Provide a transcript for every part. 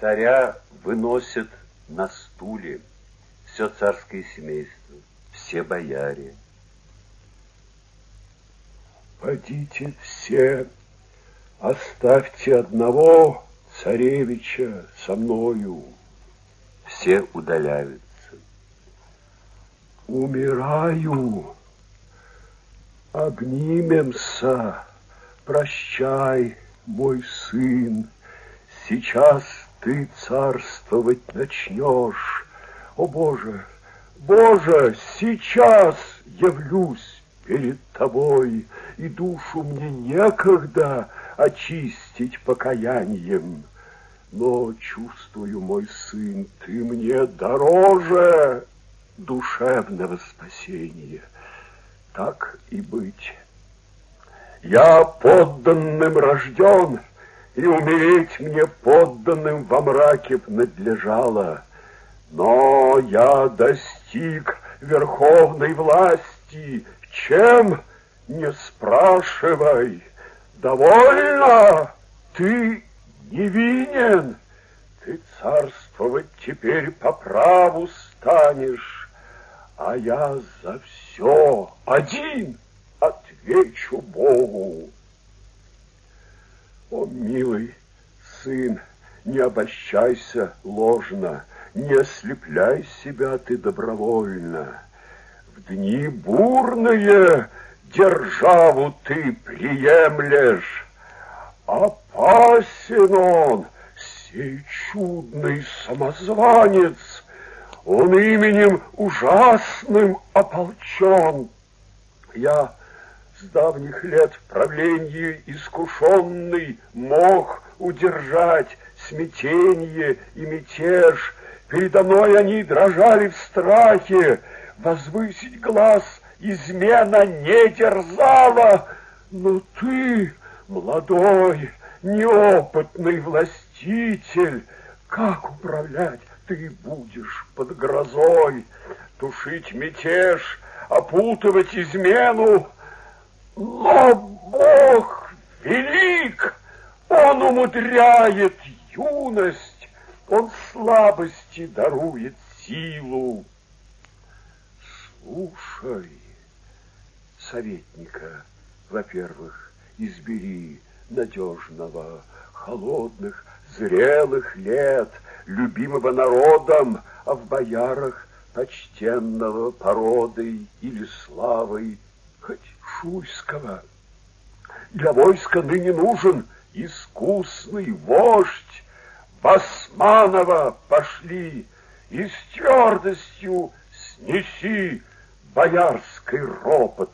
Царя выносят на стуле все царское семейство, все бояре. Пойдите все, оставьте одного царевича со мною. Все удаляются. Умираю, обнимемся, прощай, мой сын, сейчас ты царствовать начнешь. О, Боже, Боже, сейчас явлюсь перед тобой, и душу мне некогда очистить покаянием. Но чувствую, мой сын, ты мне дороже душевного спасения. Так и быть. Я подданным рожден, и умереть мне подданным во мраке надлежало. Но я достиг верховной власти, чем, не спрашивай, довольно, ты невинен, ты царствовать теперь по праву станешь, а я за все один отвечу Богу. О, милый сын, не обольщайся ложно, не ослепляй себя ты добровольно. В дни бурные державу ты приемлешь. Опасен он, сей чудный самозванец, он именем ужасным ополчен. Я с давних лет в правлении искушенный мог удержать смятение и мятеж. Передо мной они дрожали в страхе, возвысить глаз измена не дерзала. Но ты, молодой, неопытный властитель, как управлять ты будешь под грозой, тушить мятеж, опутывать измену, но Бог велик, Он умудряет юность, Он слабости дарует силу. Слушай, советника, во-первых, избери надежного, холодных, зрелых лет, любимого народом, а в боярах почтенного породой или славой, хоть Шуйского. Для войска ныне нужен искусный вождь. Басманова пошли и с твердостью снеси боярский ропот.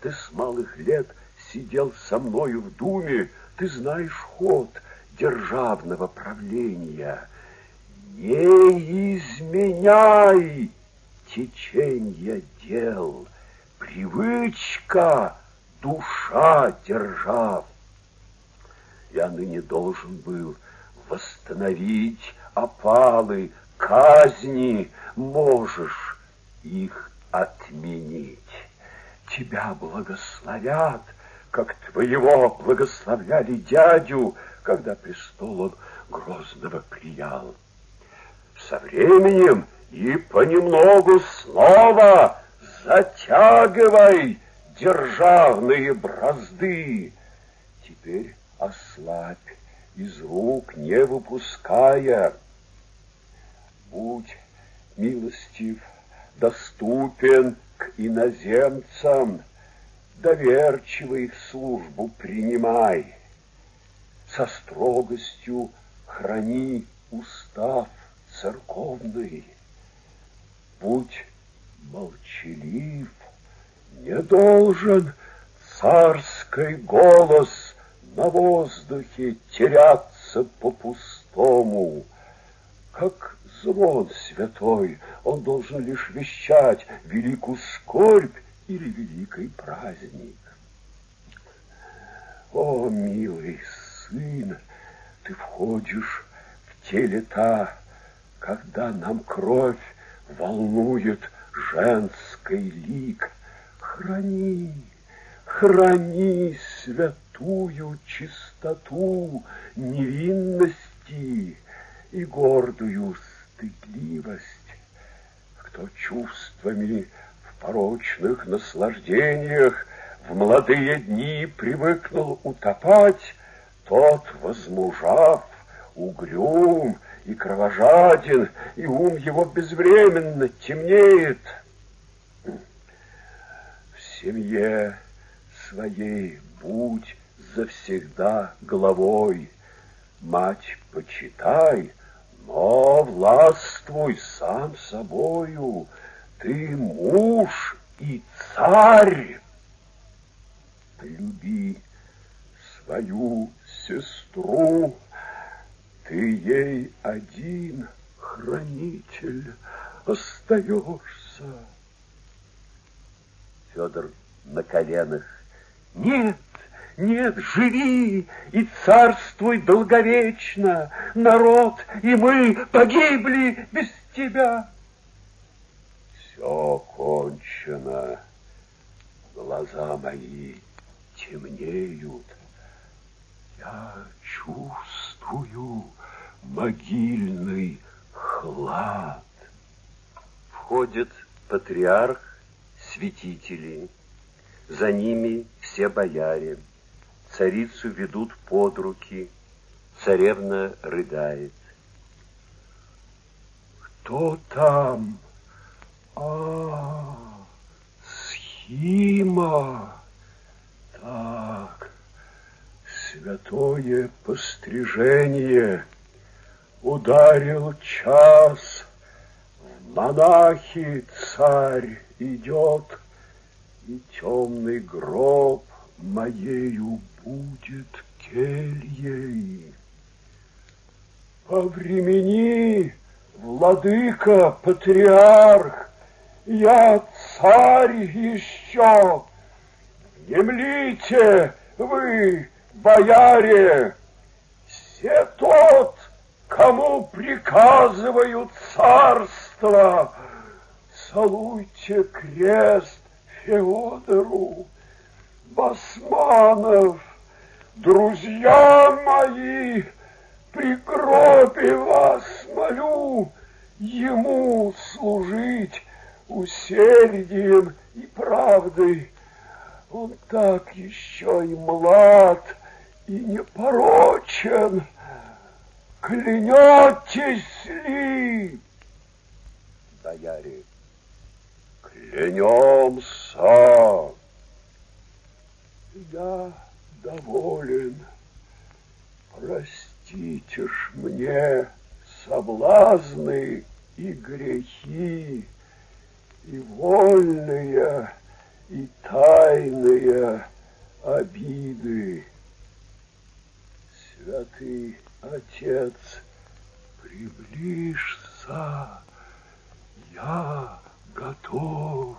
Ты с малых лет сидел со мною в думе, ты знаешь ход державного правления. Не изменяй течение дел, привычка, душа держав. Я ныне должен был восстановить опалы, казни, можешь их отменить. Тебя благословят, как твоего благословляли дядю, когда престол он Грозного приял. Со временем и понемногу снова затягивай державные бразды. Теперь ослабь, из рук не выпуская. Будь милостив, доступен к иноземцам, доверчиво их службу принимай. Со строгостью храни устав церковный. Будь молчалив, не должен царский голос на воздухе теряться по-пустому. Как звон святой, он должен лишь вещать великую скорбь или великий праздник. О, милый сын, ты входишь в те лета, когда нам кровь волнует женский лик. Храни, храни святую чистоту невинности, и гордую стыдливость. Кто чувствами в порочных наслаждениях в молодые дни привыкнул утопать, тот, возмужав, угрюм и кровожаден, и ум его безвременно темнеет. В семье своей будь завсегда головой, Мать почитай, но властвуй сам собою, Ты муж и царь. Люби свою сестру, Ты ей один хранитель остаешься. Федор на коленах. Нет, нет, живи и царствуй долговечно. Народ и мы погибли без тебя. Все кончено. Глаза мои темнеют. Я чувствую могильный хлад. Входит патриарх, святители. За ними все бояре. Царицу ведут под руки. Царевна рыдает. Кто там? А, Схима. Так, святое пострижение. Ударил час. В монахи царь идет, и темный гроб моею будет кельей. Повремени, владыка, патриарх, я царь еще. Емлите вы, бояре, все тот, кому приказывают царство, целуйте крест Феодору, Басманов, друзья мои, при гробе вас молю, ему служить усердием и правдой. Он так еще и млад, и непорочен. Клянетесь ли? Бояре. Клянемся. Я доволен. Простите ж мне соблазны и грехи, и вольные, и тайные обиды. Святый Отец, приближься, я готов.